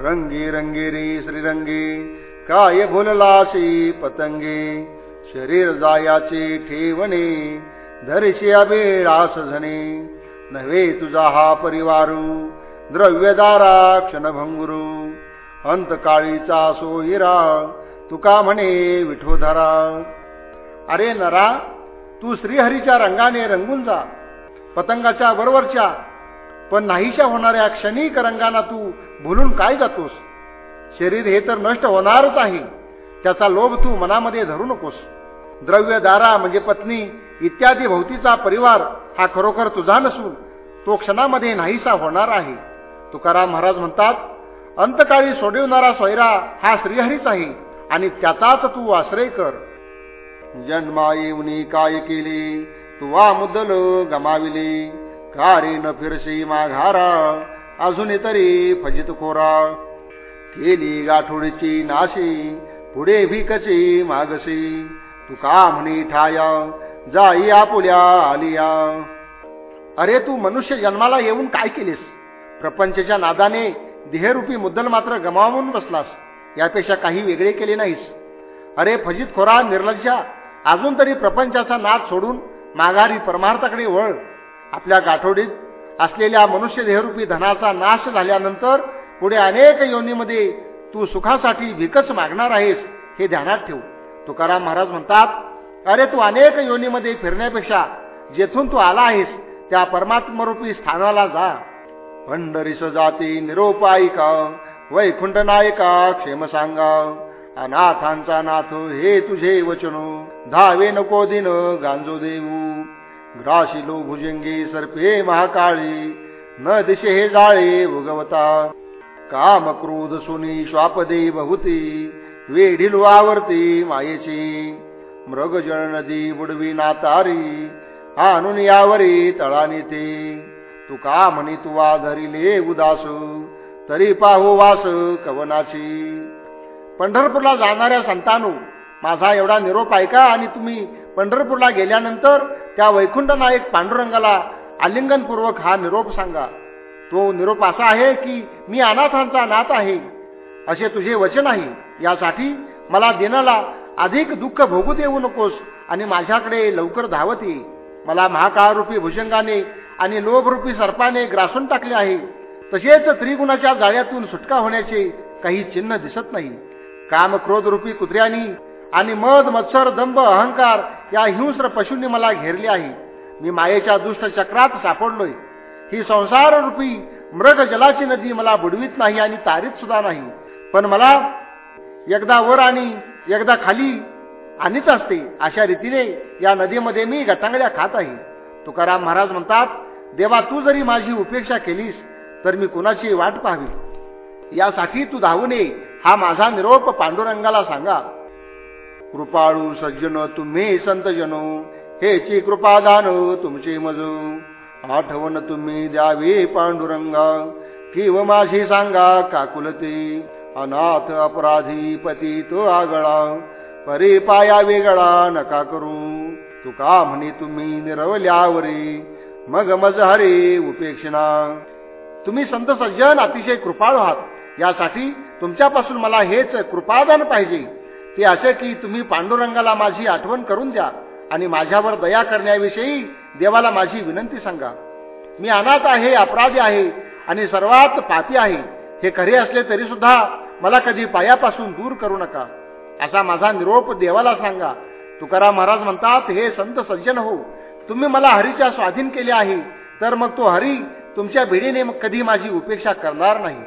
रंगी रंगेरी श्रीरंगी काय भुललासी पतंगे शरीर जायाचे ठेवणे धरिशी अबेळास झणे नव्हे तुझा हा परिवारू द्रव्यदारा क्षणभंगुरू अंतकाळीचा सोहिरा तुका म्हणे विठोधरा? अरे नरा तू श्रीहरीच्या रंगाने रंगून जा पतंगाच्या बरोबरच्या पण नाहीशा होणाऱ्या क्षणिक रंगांना तू भुलून काय जातोस? शरीर हे तर नष्ट होणारच आहे. त्याचा लोभ तू मनामध्ये धरू नकोस. द्रव्य दारा म्हणजे पत्नी इत्यादी भोवतीचा परिवार हा खरोखर तुझा नसून तो क्षणामध्ये नाहीसा होणार आहे. तुकाराम महाराज म्हणतात अंतकाळी सोडवणारा सोयरा हा श्रीहरीच आहे आणि त्याचाच तू आश्रय कर. जन्मा येऊनी काय केले? तुवा मुद्दल गमाविले. कारे न फिरशी माघारा अजून तरी फजित खोरा. केली गाठोडीची नाशी पुढे भिकची मागशी. तू का म्हणी ठाया जाई आपुल्या आलिया. अरे तू मनुष्य जन्माला येऊन काय केलेस? प्रपंचच्या नादाने देहरूपी मुद्दल मात्र गमावून बसलास यापेक्षा काही वेगळे केले नाहीस. अरे फजित खोरा निर्लज्जा अजून तरी प्रपंचाचा नाद सोडून माघारी परमार्थाकडे वळ. आपल्या गाठोडीत असलेल्या मनुष्य देहरूपी धनाचा नाश झाल्यानंतर पुढे अनेक योनीमध्ये तू सुखासाठी विकस मागणार आहेस हे ध्यानात ठेव. तुकाराम महाराज म्हणतात अरे तू अनेक योनीमध्ये फिरण्यापेक्षा जेथून तू आला आहेस त्या परमात्मरूपी स्थानाला जा. पंढरीस जाती निरोपायिका वैकुंठ नायिका क्षेम सांगा अनाथांचा नाथ हे तुझे वचनो धावे नको दिन गांजो देऊ. ग्राशिलो भुजंगी सर्पे महाकाळी न दिशे हे जाळे उगवता. काम क्रोध सुनी श्वापदे बहुती वेढील आवर्ती मायेची. मृगजळ नदी बुडवी नातारी आणून यावरी तळानी ते. तू का म्हणी तुवा धरिले उदास तरी पाहू वास कवनाची. पंढरपूरला जाणाऱ्या संतानू माझा एवढा निरोप ऐका आणि तुम्ही पंढरपूरला गेल्यानंतर त्या वैकुंठ नायक पांडुरंगाला आलिंगनपूर्वक हा निरोप सांगा. तो निरोप असा आहे की मी अनाथांचा नाथ आहे. असे तुझे वचन आहे. यासाठी मला दिनाला अधिक दुःख भोगू देऊ नकोस आणि माझ्याकडे लवकर धावत ये. मला महाकाळरूपी भुजंगाने आणि लोभरूपी सर्पाने ग्रासून टाकले आहे. तसेच त्रिगुणाच्या जाळ्यातून सुटका होण्याचे काही चिन्ह दिसत नाही. काम क्रोधरूपी कुत्र्यानी कुत्र्यांनी आणि मध मत्सर दंभ अहंकार या हिंस्र पशूंनी मला घेरले आहे. मी मायेच्या दुष्ट चक्रात सापडलोय. ही संसार रूपी मृग जलाची नदी मला बुडवीत नाही आणि तारीत सुद्धा नाही. पण मला एकदा वर आणि एकदा खाली आणीच असते अशा रीतीने या नदीमध्ये मी गटांगड्या खात आहे. तुकाराम महाराज म्हणतात देवा तू जरी माझी उपेक्षा केलीस तर मी कुणाची वाट पाहावी? यासाठी तू धावू नये हा माझा निरोप पांडुरंगाला सांगा. कृपाळू सज्जन तुम्ही संतजन हेची कृपादान तुमची मज. आठवण तुम्ही द्यावे पांडुरंगा. किव माझी सांगा काकुलते. अनाथ अपराधी पती तो आगळा. परी पाया वेगळा नका करू. तुका म्हणे तुम्ही निरवल्यावरी. मग मज हरे उपेक्षणा. तुम्ही संत सज्जन अतिशय कृपाळू आहात. यासाठी तुमच्यापासून मला हेच कृपादान पाहिजे. ते असे की तुम्ही पांडुरंगाला माझी आठवण करून द्या आणि माझ्यावर दया करण्याविषयी देवाला माझी विनंती सांगा. मी अनाथ आहे अपराधी आहे आणि सर्वात पापी आहे. हे खरे असले तरी सुद्धा मला कधी पायापासून दूर करू नका. असा माझा निरोप देवाला सांगा. तुकाराम महाराज म्हणतात हे संत सज्जन हो तुम्ही मला हरीच्या स्वाधीन केले आहे तर मग तो हरी तुमच्या भिडीने कधी माझी उपेक्षा करणार नाही.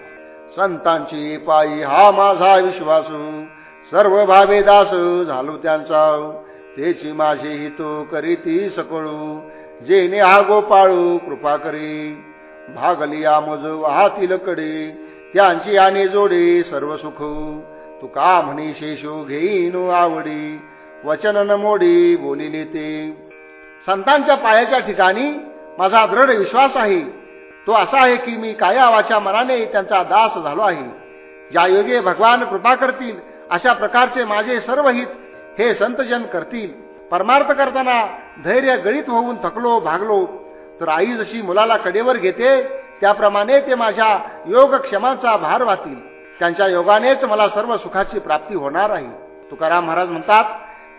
संतांची पायी हा माझा विश्वासू. सर्व भावे दास झालो त्यांचा. तेची माझे करी करीती सकळू. जेने हा गोपाळू कृपा करी. भागली आमज वाहतील कडे. त्यांची आणि जोडे सर्व सुख. तू का म्हणी शेषो घेईन आवडी? वचन न मोडी बोलिले ते संतांच्या पायाच्या ठिकाणी माझा दृढ विश्वास आहे. तो असा आहे की मी कायावाच्या मनाने त्यांचा दास झालो आहे. ज्या योगे भगवान कृपा करतील अशा प्रकारचे माझे सर्व हित हे संतजन करतील. परमार्थ करताना धैर्य गळीत होऊन थकलो भागलो. तर आई जशी मुलाला कडेवर घेते त्याप्रमाणे ते माझ्या योगक्षमांचा भार वाहतील. त्यांच्या योगानेच मला सर्व सुखाची प्राप्ती होणार आहे. तुकाराम महाराज म्हणतात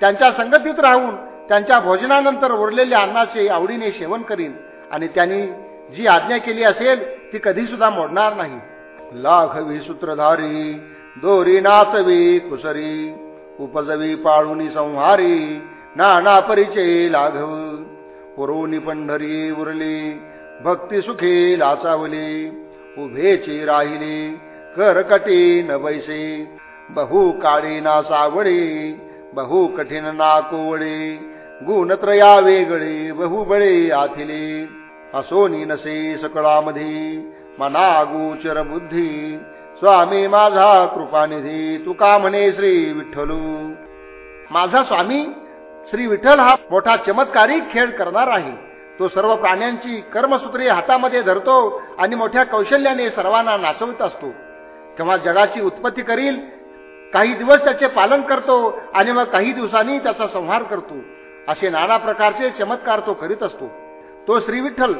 त्यांच्या संगतीत राहून त्यांच्या भोजनानंतर उरलेल्या अन्नाचे आवडीने सेवन करीन. आणि त्यांनी जी आज्ञा केली असेल ती कधी सुद्धा मोडणार नाही. लाघवी सूत्रधारी दोरी नाचवी कुसरी उपजवी पाळुनी संहारी नाना परिचय लाघव. पुरवणी पंढरी उरली भक्ती सुखी लाचावली उभेची राहिली करकटी न बैसे बहु काळी ना सावळी बहु कठीण ना कोवळी गुणत्रया वेगळी बहुबळे आथिले. असोनी नसे सकळामध्ये मना गोचर बुद्धी स्वामी माझा कृपानिधी तुका म्हणे श्री विठ्ठलू? माझा स्वामी श्री विठ्ठल हा मोठा चमत्कारिक खेळ करणार आहे. तो सर्व प्राण्यांची कर्मसूत्रे हातामध्ये धरतो आणि मोठ्या कौशल्याने सर्वांना नाचवत असतो. तेव्हा जगाची उत्पत्ती करील काही दिवस त्याचे पालन करतो आणि मग काही दिवसांनी त्याचा संहार करतो. असे नाना प्रकारचे चमत्कार तो करीत असतो. तो श्री विठ्ठल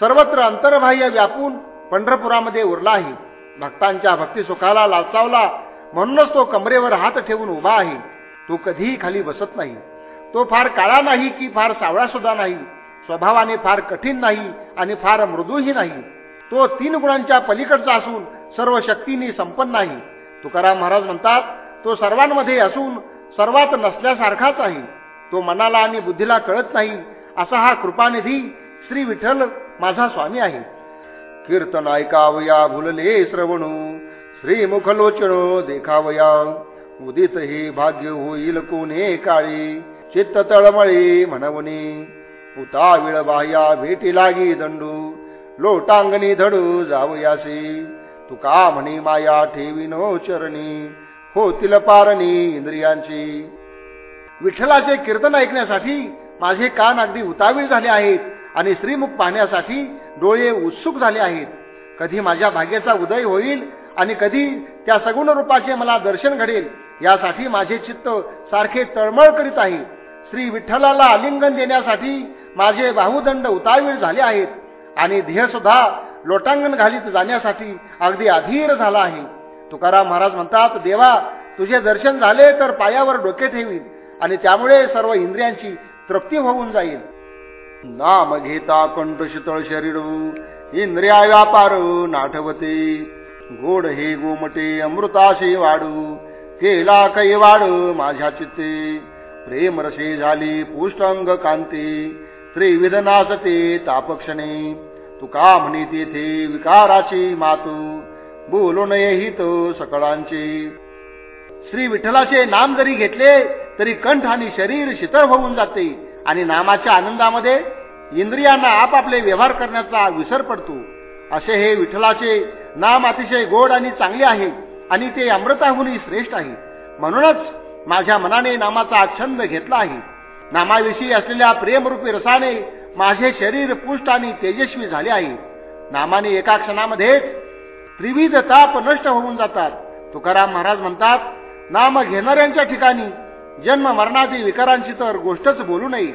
सर्वत्र अंतर्बाह्य व्यापून पंढरपुरामध्ये उरला आहे. भक्तांच्या भक्तिसुखाला लाचावला. म्हणूनच तो कमरेवर हात ठेवून उभा आहे. तो कधीही खाली बसत नाही. तो फार काळा नाही की फार सावळा सुद्धा नाही. स्वभावाने फार कठीण नाही आणि फार मृदूही नाही. तो तीन गुणांच्या पलीकडचा असून सर्व शक्तींनी संपन्न आहे. तुकाराम महाराज म्हणतात तो सर्वांमध्ये असून सर्वात नसल्यासारखाच आहे. तो मनाला आणि बुद्धीला कळत नाही. असा हा कृपानिधी श्री विठ्ठल माझा स्वामी आहे. कीर्तन ऐकावया भुलले श्रवणू श्रीमुखलोचन देखावया उदित हे भाग्य होईल कोणे काळी चित्त तळमळी म्हणवणी उताविळ बाह्या भेटी लागी दंडू लोटांगणी धडू जावयासी तुका म्हणी माया ठेविनो चरणी होतील पारणी इंद्रियांची विठ्ठलाचे कीर्तन ऐकण्यासाठी माझे कान अगदी उतावीळ झाले आहेत. आणि श्रीमुख पाहण्यासाठी डोळे उत्सुक झाले आहेत. कधी माझ्या भाग्याचा उदय होईल आणि कधी त्या सगुण रूपाचे मला दर्शन घडेल यासाठी माझे चित्त सारखे तळमळ करीत आहे. श्री विठ्ठलाला आलिंगन देण्यासाठी माझे बाहुदंड उतावीळ झाले आहेत आणि ध्येय सुद्धा लोटांगण घालीत जाण्यासाठी अगदी अधीर झाला आहे. तुकाराम महाराज म्हणतात देवा तुझे दर्शन झाले तर पायावर डोके ठेवीन आणि त्यामुळे सर्व इंद्रियांची तृप्ती होऊन जाईल. नाम घेता कंठ शीतळ शरीर इंद्रिया व्यापार नाठवते. गोड हे गोमटे अमृताशी वाढू केला कै वाढ माझ्या चित्ते. प्रेम रसे झाली पुष्टांग कांती त्रिविध नाचते तापक्षणे. तुका म्हणे तेथे विकाराची मातू बोलो नये हित सकळांचे. श्री विठ्ठलाचे नाम जरी घेतले तरी कंठ आणि शरीर शीतळ होऊन जाते. आणि नामाच्या आनंदामध्ये इंद्रियांना आपापले व्यवहार करण्याचा विसर पडतो. असे हे विठ्ठलाचे नाम अतिशय गोड आणि चांगले आहे आणि ते अमृताहुनी श्रेष्ठ आहे. म्हणूनच माझ्या मनाने नामाचा छंद घेतला आहे. नामाविषयी असलेल्या प्रेमरूपी रसाने माझे शरीर पुष्ट आणि तेजस्वी झाले आहे. नामाने एका क्षणामध्ये त्रिविध ताप नष्ट होऊन जातात. तुकाराम महाराज म्हणतात नाम घेणाऱ्यांच्या ठिकाणी जन्म मरणादी विकारांची तर गोष्टच बोलू नये.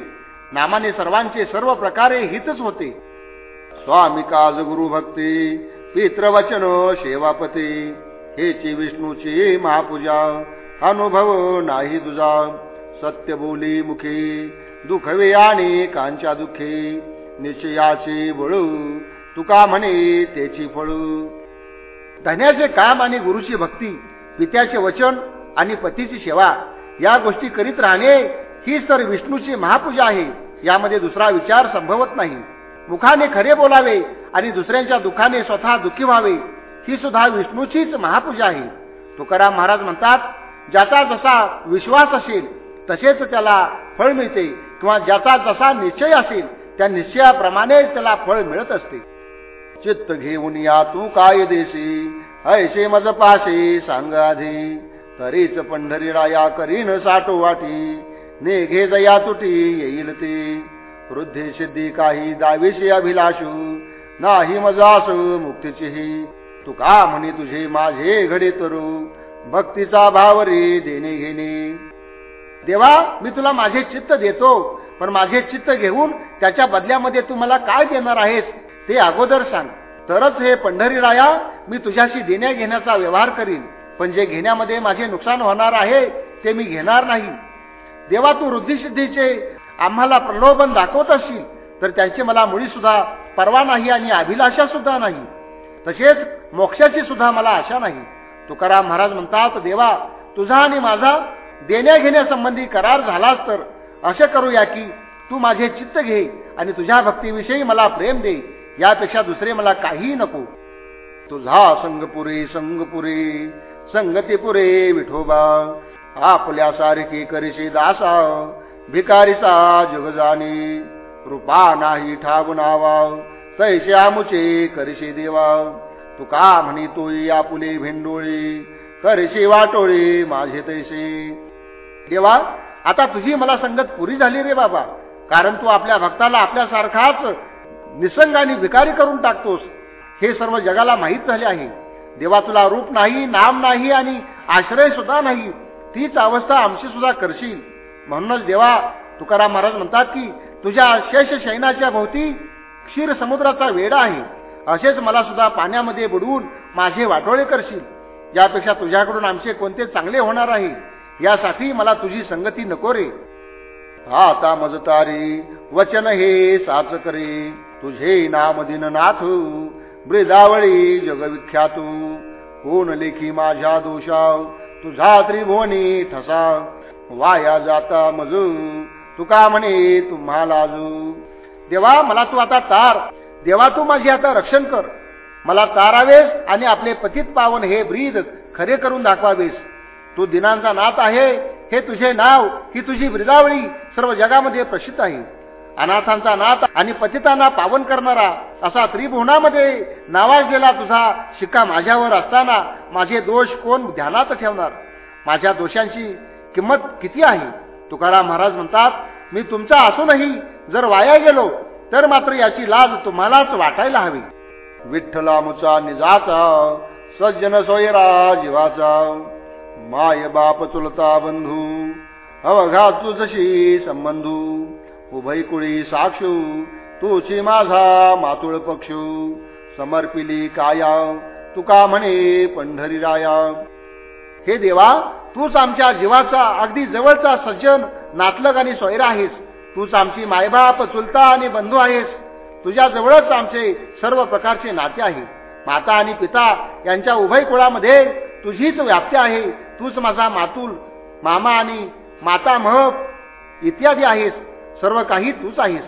नामाने सर्वांचे सर्व प्रकारे हितच होते. स्वामी काज गुरु भक्ती पितृवचन सेवापती. हेची विष्णूची महापूजा अनुभव नाही तुझा. सत्य बोली मुखी दुखवे आणि कांच्या दुखे. निश्चयाचे बळू तुका म्हणे त्याची फळू? धन्याचे काम आणि गुरुची भक्ती पित्याचे वचन आणि पतीची सेवा या गोष्टी करीत राहणे हीच तर विष्णूची महापूजा आहे. यामध्ये दुसरा विचार संभवत नाही. मुखाने खरे बोलावे आणि दुसऱ्यांच्या दुःखाने स्वतः दुःखी व्हावे ही सुद्धा विष्णूचीच महापूजा आहे. तुकाराम महाराज म्हणतात ज्याचा जसा विश्वास असेल तसेच त्याला फळ मिळते किंवा ज्याचा जसा निश्चय असेल त्या निश्चयाप्रमाणे त्याला फळ मिळत असते. चित्त घेऊन या तू काय देशी ऐसे मज पासे सांग आधी तरीच पंढरी राया करीन साठो वाटी. नेघे जया तुटी येईल ते. वृद्धे सिद्धी काही दावीशी अभिलाषू. नाही मजास मुक्तीचीही. तू का म्हणे तुझे माझे घडे तरू. भक्तीचा भाव रे देणे घेणे. देवा मी तुला माझे चित्त देतो. पण माझे चित्त घेऊन त्याच्या बदल्यामध्ये तू मला काय देणार आहेस ते अगोदर सांग. तरच हे पंढरी राया मी तुझ्याशी देण्या घेण्याचा व्यवहार करीन. पण जे घेण्यामध्ये माझे नुकसान होणार आहे ते मी घेणार नाही. देवा तू वृद्धिसिद्धीचे आम्हाला प्रलोभन दाखवत असशील तर त्यांची मला मुळी सुद्धा परवा नाही आणि अभिलाषा सुद्धा नाही. तसेच मोक्षाची सुद्धा मला आशा नाही. तुकाराम महाराज म्हणतात देवा तुझा आणि माझा देण्या घेण्यासंबंधी करार झालाच तर असे करूया की तू माझे चित्त घे आणि तुझ्या भक्तीविषयी मला प्रेम दे. यापेक्षा दुसरे मला काहीही नको. तुझा संगपुरी संगपुरी संगतीपुरे विठोबा आपल्या सारखी करीशी दासा भिकारीचा जग जाणी रूपा नाही ठाव नावा तैसे आमुचे करीशी देवा. तुका म्हणी तोई आपुले भेंडोळी करीशी वाटोळी माझे तैसे. देवा आता तुझी मला संगत पुरी झाली रे बाबा कारण तू आपल्या भक्ताला आपल्यासारखाच निसंगाने भिकारी करून टाकतोस. हे सर्व जगाला माहीत झाले आहे. देवा तुला रूप नाही नाम नाही आणि आश्रय सुद्धा नाही. तीच अवस्था आमची सुद्धा करशील. म्हणूनच देवा तुकाराम महाराज म्हणतात की तुझ्या शेष शैनाच्या भोवती क्षीर समुद्राचा वेडा आहे. असेच मला सुद्धा पाण्यामध्ये बुडवून माझे वाटोळे करशील. यापेक्षा तुझ्याकडून आमचे कोणते चांगले होणार आहे? यासाठी मला तुझी संगती नको रे. आता मजतारी वचन हे साच करे. तुझे नाम नाथ ब्रिदावळी जगविख्यातू। कोण लेखी माझ्या दोषाव। तुझा त्रिभुवनी ठसा वाया जाता मजू। तुका म्हणे तुम्हाला देवा मला तू आता तार। देवा तू माझी आता रक्षण कर। मला तारावेस आणि आपले पतित पावन हे ब्रीद खरे करून दाखवावेस। तू दिनांचा नाथ आहे हे तुझे नाव ही तुझी ब्रिदावळी सर्व जगामध्ये प्रसिद्ध आहे। अनाथांचा नाथ आणि पतितांना पावन करणारा असा त्रिभुवनामध्ये नावाजलेला तुझा शिक्का माझ्यावर असताना माझे दोष कोण ध्यानात ठेवणार? माझ्या दोषांची किंमत किती आहे? तुकाराम महाराज म्हणतात मी तुमचा असूनही जर वाया गेलो तर मात्र याची लाज तुम्हालाच वाटायला हवी. विठ्ठलामुचा निजाचा सज्जन सोयरा जीवाचा माय बाप चुलता बंधू अवघा तुझशी संबंधू. उभय कुळी साक्षू तुझी माझा मातुळ पक्षू. समर्पिली काया तुका म्हणे पंढरी राया हे देवा तूच आमच्या जीवाचा अगदी जवळचा सज्जन नातलग आणि सोयरा आहेस. तूच आमची मायबाप चुलता आणि बंधू आहेस. तुझ्या जवळच आमचे सर्व प्रकारचे नाते आहे. माता आणि पिता यांच्या उभय कुळामध्ये तुझीच व्याप्ती आहे. तूच माझा मातुल मामा आणि माता महप इत्यादी आहेस. सर्व काही तूच आहेस.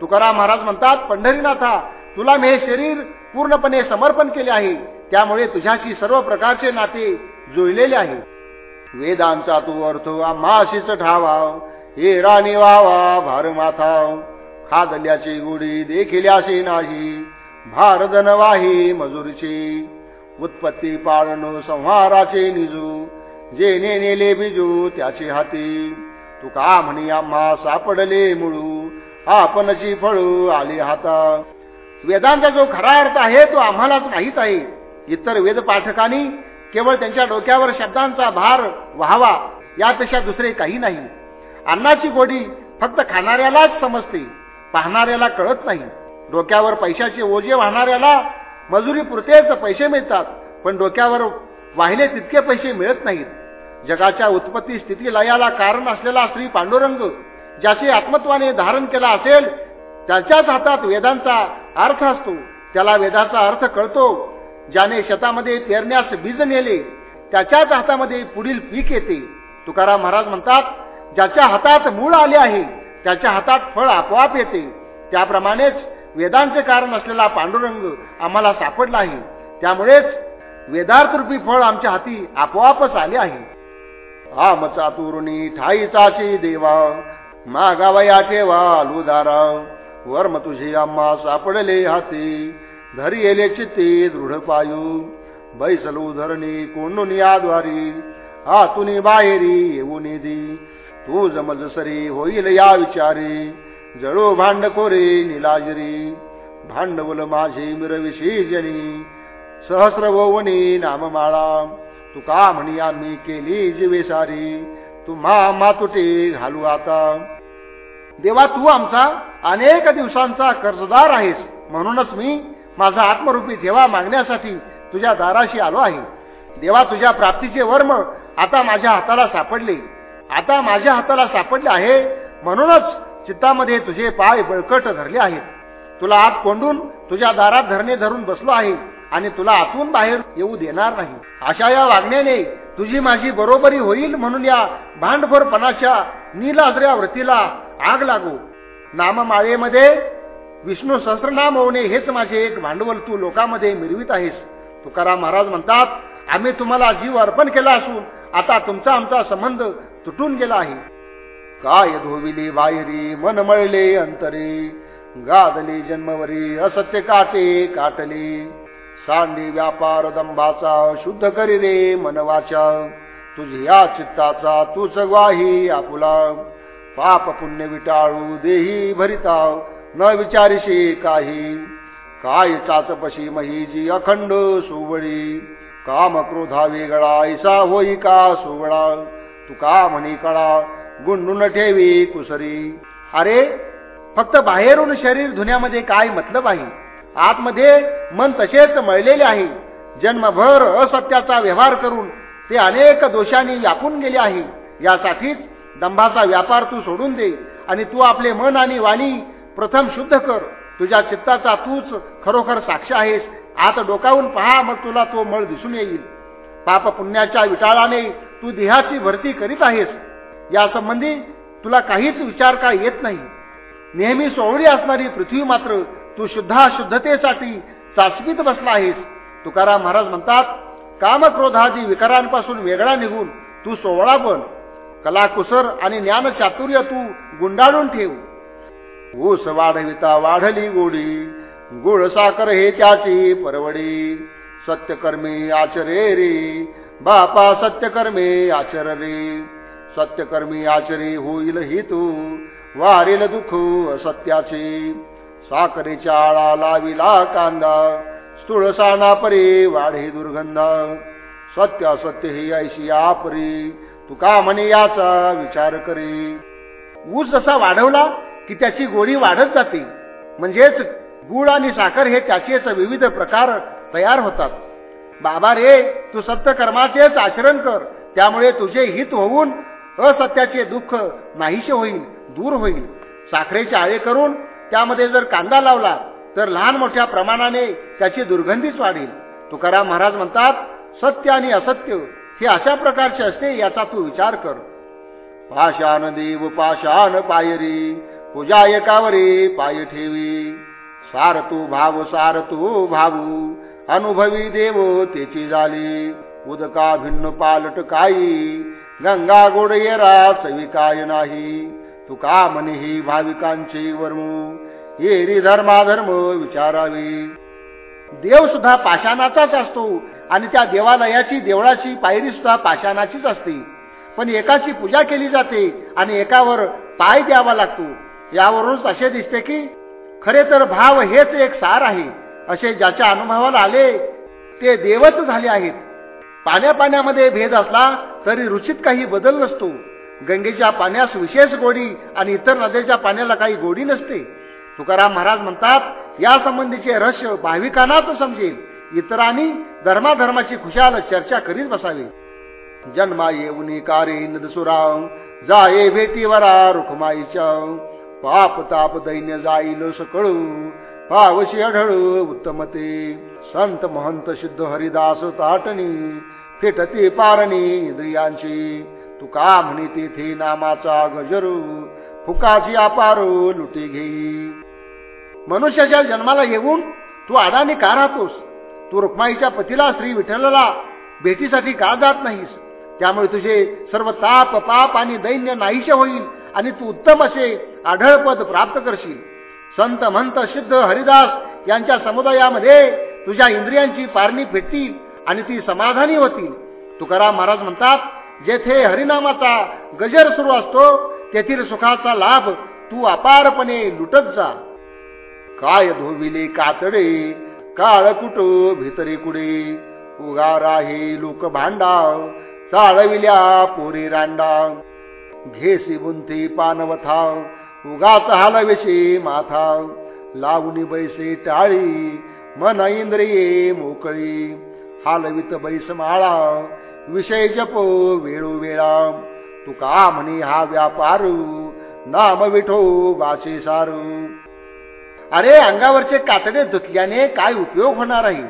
तुकाराम महाराज म्हणतात पंढरीनाथा तुला मी हे शरीर पूर्णपणे समर्पण केले आहे. त्यामुळे तुझ्याशी सर्व प्रकारचे नाते जुळलेले आहे. वेदांचा तू अर्थ आम्हाशीच ठावा. हे राणी वावा भार माथाव खादल्याची गुढी देखील असे नाही. भारदन वाही मजुरीची. उत्पत्ती पाळण संहाराचे निजू. जे नेले बिजू त्याचे हाती. तू का म्हणी आम्हा सापडले मुळू? आपणची फळू आली हाता. वेदांचा जो खरा अर्थ आहे तो आम्हालाच माहीत आहे. इतर वेद पाठकांनी केवळ त्यांच्या डोक्यावर शब्दांचा भार व्हावा यापेक्षा दुसरे काही नाही. अन्नाची गोडी फक्त खाणाऱ्यालाच समजते पाहणाऱ्याला कळत नाही. डोक्यावर पैशाचे ओझे वाहणाऱ्याला मजुरी पुरतेच पैसे मिळतात पण डोक्यावर वाहिले तितके पैसे मिळत नाहीत. जगाच्या उत्पत्ती स्थिती लयाला कारण असलेला श्री पांडुरंग ज्याचे आत्मत्वाने धारण केला असेल त्याच्याच हातात वेदांचा अर्थ असतो. त्याला वेदाचा अर्थ कळतो. ज्याने शेतामध्ये पेरण्यास बीज नेले त्याच्याच हातामध्ये पुढील पीक येते. तुकाराम महाराज म्हणतात ज्याच्या हातात मूळ आले आहे त्याच्या हातात फळ आपोआप येते. त्याप्रमाणेच वेदांचे कारण असलेला पांडुरंग आम्हाला सापडला आहे. त्यामुळेच वेदार्थरूपी फळ आमच्या हाती आपोआपच आले आहे. आम तुरुणी ठाईचाची देवा मागावया ठेवा आलुदारा वर्म तुझे आम्हा सापडले हाती धरी येले चित्ते दृढ पायू. बैसलू धरणी कोंडून याद्वारी हातुनी बाहेरी येऊन दी तू जमज सरी होईल या विचारी जळो भांडखोरे निलाजरी भांडवल माझे मिरविशी जनी सहस्र नाममाळा. तुका म्हणिया मी केली जीवे सारी. तुम्हा मातुटे घालू आता. देवा तू आमचा अनेक दिवसांचा कर्जदार आहेस. म्हणूनच मी माझा आत्मरूपी देवा मागण्यासाठी तुझ्या दाराशी आलो आहे. देवा तुझ्या प्राप्तीचे वर्म आता माझ्या हाताला सापडले. आता माझ्या हाताला सापडले आहे. म्हणूनच चित्तामध्ये तुझे पाय बळकट धरले आहेत. तुला आत कोंडून तुझ्या दारात धरणे धरून बसलो आहे. आणि तुला आतून बाहेर येऊ देणार नाही. अशा या वागण्याने तुझी माझी बरोबरी होईल म्हणून या भांडफोरपणाच्या नीलाजऱ्या व्रतीला आग लागू. नाममाळेमध्ये विष्णू सहस्रनाम होणे हेच माझे एक भांडवल तू लोकांमध्ये मिरवित आहेस. तुकाराम महाराज म्हणतात आम्ही तुम्हाला जीव अर्पण केला असून आता तुमचा आमचा संबंध तुटून गेला आहे. काय धोविली वायरी मन मळले अंतरी गादली जन्मवरी असत्य काटे काटली. सांडी व्यापार दंभाचा शुद्ध करी रे मनवाचा तुझी या चित्ताचा तूच ग्वाही आपुला. पाप पुण्य विटाळू देही भरिता. न विचारिशी काही. काय चाचपशी महीजी अखंड सुवळी. काम क्रोधा वेगळा ऐसा होई का सुवळा? तू का म्हणी कळा? गुंडून ठेवी कुसरी. अरे फक्त बाहेरून शरीर धुण्यामध्ये काय मतलब आहे? आतमध्ये मन तसेच मळलेले आहे. जन्मभर असत्याचा व्यवहार करून ते अनेक दोषांनी व्यापून गेले आहे. यासाठीच दंभाचा व्यापार तू सोडून दे आणि तू आपले मन आणि वाणी प्रथम शुद्ध कर. तुझ्या चित्ताचा तूच खरोखर साक्ष आहेस. आत डोकावून पहा मग तुला तो मळ दिसून येईल. पाप पुण्याच्या विटाळाने तू देहाची भरती करीत आहेस. यासंबंधी तुला काहीच विचार का येत नाही. नेहमी सोहळी असणारी पृथ्वी मात्र तू शुद्धा शुद्धतेसाठी चाचणीत बसला आहेस. तुकाराम महाराज म्हणतात कामक्रोधादी विकारांपासून वेगळा निघून तू सोहळा बन. कलाकुसर आणि ज्ञान चातुर्य तू गुंडाळून ठेव. ऊस वाढविता वाढली गोडी गुळ साखर हे त्याची परवडी. सत्यकर्मी आचरे रे बापा सत्यकर्मे आचर रे सत्यकर्मी आचरी होईल ही तू वारेल दुःख असत्याची. साखरेच्या आळा लाविला कांदा. स्थूळ परी परे वाढे दुर्गंधा. सत्य असत्य ही ऐशी आपरी. तू का म्हणे याचा विचार करे. ऊस जसा वाढवला की त्याची गोडी वाढत जाते. म्हणजेच गुळ आणि साखर हे त्याचेच विविध प्रकार तयार होतात. बाबा रे तू सत्य कर्माचेच आचरण कर. त्यामुळे तुझे हित होऊन असत्याचे दुःख नाहीसे होईल दूर होईल साखरेचे आळे करून त्यामध्ये जर कांदा लावला तर लहान मोठ्या प्रमाणाने त्याची दुर्गंधीच वाढेल. तुकाराम महाराज म्हणतात सत्य आणि असत्य हे अशा प्रकारचे असते याचा तू विचार कर. पाषाण देव पाषाण पायरी पूजा एकावरी पाय ठेवी. सार तू भाव सार तू भावू अनुभवी देव तेची झाली उदका भिन्न पालट काही गंगा गोड येरा चवी काय नाही. तुका म्हणे ही भाविकांचे वर्म. येरी धर्माधर्म विचारावी. देव सुद्धा पाषाणाचाच असतो आणि त्या देवालयाची देवळाची पायरी सुद्धा पाषाणाचीच असते. पण एकाची पूजा केली जाते आणि एकावर पाय द्यावा लागतो. यावरूनच असे दिसते की खरे तर भाव हेच एक सार आहे. असे ज्याच्या अनुभवाला आले ते देवच झाले आहेत. पाण्या पाण्यामध्ये भेद असला तरी रुचीत काही बदल नसतो. गंगेच्या पाण्यास विशेष गोडी आणि इतर नद्याच्या पाण्याला काही गोडी नसते. तुकाराम महाराज म्हणतात या संबंधीचे रहस्य भाविकांनाच समजेल. इतरांनी धर्माधर्माची खुशाल चर्चा करीत बसावी. जन्मा येऊनी कारे नदसुराव जाये भेटीवरा रुखमाईच्या. पाप ताप दैन्य जाईल सकळू पावशी आढळू उत्तमते. संत महंत सिद्ध हरिदास ताटणी फेटते पारणी इंद्रियांची तुका म्हणे तेथे नामाचा गजरू फुकाची अपारू लुटी घेई मनुष्याच्या जन्माला येऊन तू आडाने का राहतोस? तू रुक्माईच्या पतीला श्री विठ्ठलाला भेटीसाठी का जात नाहीस? त्यामुळे तुझे सर्व ताप पाप आणि दैन्य नाहीसे होईल आणि तू उत्तम असे आढळपद प्राप्त करशील. संत म्हणत सिद्ध हरिदास यांच्या समुदायामध्ये तुझ्या इंद्रियांची पारणी भेटतील आणि ती समाधानी होतील. तुकाराम महाराज म्हणतात जेथे हरिनामाचा गजर सुरू असतो तेथील सुखाचा लाभ तू अपारपणे लुटत जा. काय धोविले कातडे काळ कुट भितरी कुडे उगा राही लोक भांडाव चाळविल्या पोरी रांडाव. घेसी बुंती पानवथाव उगाच हालवेशी माथाव. लावणी बैसे टाळी मन इंद्रिये मोकळी. हालवित बैस माळाव विषय जप वेळोवेळा तुका म्हणे हा व्यापारू नाम विठो वाचे सारू अरे अंगावरचे कातडे धुतल्याने काय उपयोग होणार आहे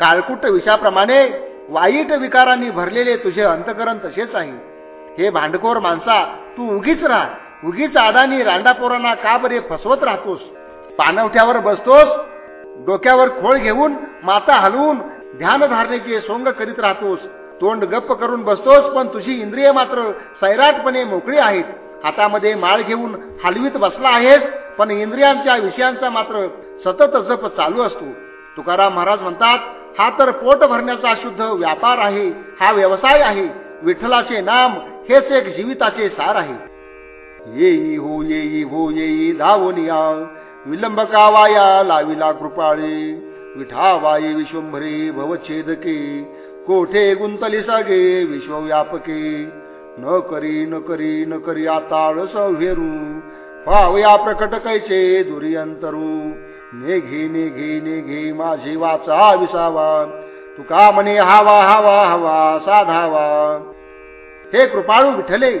काळकुट विषाप्रमाणे वाईट विकारांनी भरलेले तुझे अंतकरण तसेच आहे। हे भांडखोर माणसा तू उगीच राहा। उगीच आदानी रांडापोरांना का बरे फसवत राहतोस? पानवठ्यावर बसतोस? डोक्यावर खोळ घेऊन माता हलवून ध्यान धारणेचे सोंग करीत राहतोस? तोंड गप्प करून बसतोस पण तुझी इंद्रिय मात्र सैराटपणे मोकळी आहेत. हातामध्ये माळ घेऊन हलवीत बसला आहेस पण इंद्रियांच्या विषयांचा मात्र सतत जप चालू असतो. तुकाराम महाराज म्हणतात हा तर पोट भरण्याचा शुद्ध व्यापार आहे हा व्यवसाय आहे. विठ्ठलाचे नाम हेच एक जीविताचे सार आहे. येई हो येई हो येई धावनिया विलंब कावाया लाविला कृपाळे. विठावाई विश्वंभरे भवच्छेदके. कोठे गुंतली सागे विश्वव्यापके? न करी न करी न करी आता सव्हेरू पावया प्रकट कैचे दुर्यंतरू. नेघे नेघे नेघे माझी वाचा विसावा. तुका म्हणे हावा हावा हवा साधावा. हे कृपाळू विठले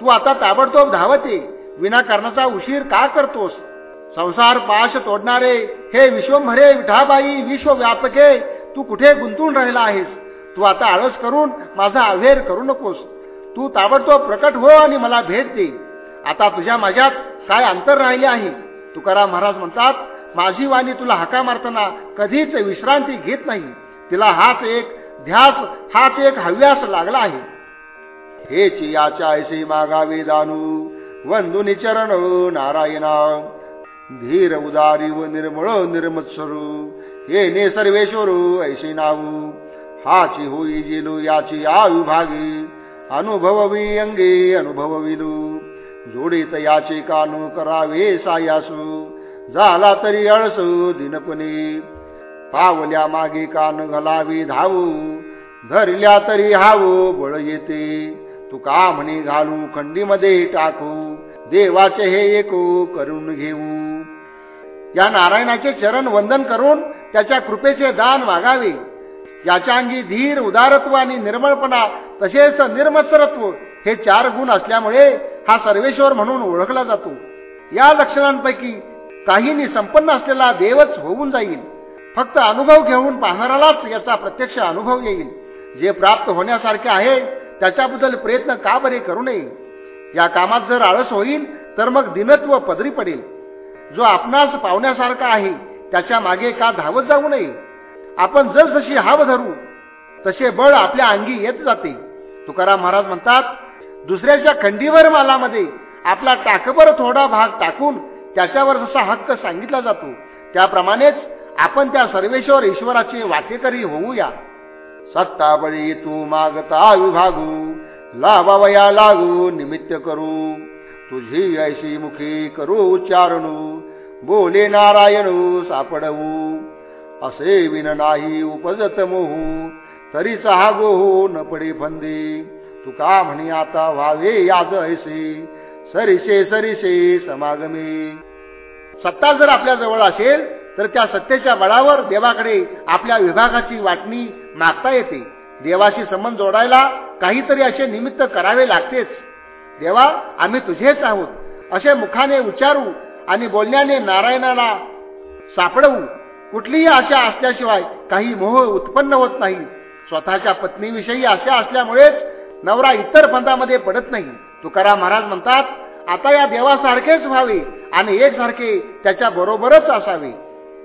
तू आता ताबडतोब धावते. विनाकारणाचा उशीर का करतोस? संसार पाश तोडणारे हे विश्वभरे विठाबाई विश्वव्यापके तू कुठे गुंतून राहिला आहेस? तू आता आळस करून माझा अवेर करू नकोस. तू ताबडतोब प्रकट हो आणि मला भेट दे. आता तुझ्या माझ्यात काय अंतर राहिले आहे? तुकाराम महाराज म्हणतात माझी वाणी तुला हाका मारताना कधीच विश्रांती घेत नाही. तिला हाच एक ध्यास हाच एक हव्यास लागला आहे. हेच याच्या ऐशी मागावे दानू वंदुनी चरण हो नारायणा. धीर उदारी व निर्मळ निर्मत्सरू हे ने सर्वेश्वरू ऐशी नावू. हाची होई गेलो याची आविभागी. अनुभववी अंगे अनुभवविलू जोडीत याचे कानू करावे सायासू. झाला तरी अळसू दिनपणे पावल्या मागे कान घालावी धावू. धरल्या तरी हावू बळ येते. तू का म्हणे घालू खंडीमध्ये टाकू. देवाचे हे एको करून घेऊ. या नारायणाचे चरण वंदन करून त्याच्या कृपेचे दान मागावे याच्या अंगी धीर उदारत्व आणि निर्मळपणा तसेच निर्मत्सरत्व हे चार गुण असल्यामुळे हा सर्वेश्वर म्हणून ओळखला जातो. या लक्षणांपैकी काहींनी संपन्न असलेला देवच होऊन जाईल. फक्त अनुभव घेऊन पाहणारालाच याचा प्रत्यक्ष अनुभव येईल. जे प्राप्त होण्यासारखे आहे त्याच्याबद्दल प्रयत्न का बरे करू नये? या कामात जर आळस होईल तर मग दिनत्व पदरी पडेल. जो आपणास पावण्यासारखा आहे त्याच्यामागे का धावत जाऊ नये? आपण जसजशी हाव धरू तसे बळ आपल्या अंगी येत जाते. तुकाराम महाराज म्हणतात दुसऱ्याच्या खंडीवर मालामध्ये आपला टाकभर थोडा भाग टाकून त्याच्यावर जसा हक्क सांगितला जातो त्याप्रमाणेच आपण त्या सर्वेश्वर ईश्वराचे वाटेकरी होऊया. सत्ता बळी तू मागता विभागू लावावया लागू निमित्त करू. तुझी ऐशी मुखी करू उच्चारणू बोले नारायणू सापडवू. असे विन नाही उपजत मोहू तरी हा गोहू न पडे फंदी. तुका म्हणे आता व्हावे याद ऐसे सरिसे सरिसे समागमे. सत्ता जर आपल्या जवळ असेल तर त्या सत्तेच्या बळावर देवाकडे आपल्या विभागाची वाटणी मागता येते. देवाशी संबंध जोडायला काहीतरी असे निमित्त करावे लागतेच. देवा आम्ही तुझेच आहोत. असे मुखाने उच्चारू आणि बोलण्याने नारायणाला सापडवू. कुठलीही आशा असल्याशिवाय काही मोह उत्पन्न होत नाही. स्वतःच्या पत्नीविषयी आशा असल्यामुळेच नवरा इतर फंदामध्ये पडत नाही. तुकाराम महाराज म्हणतात आता या देवासारखेच व्हावे आणि एकसारखे त्याच्या बरोबरच असावे.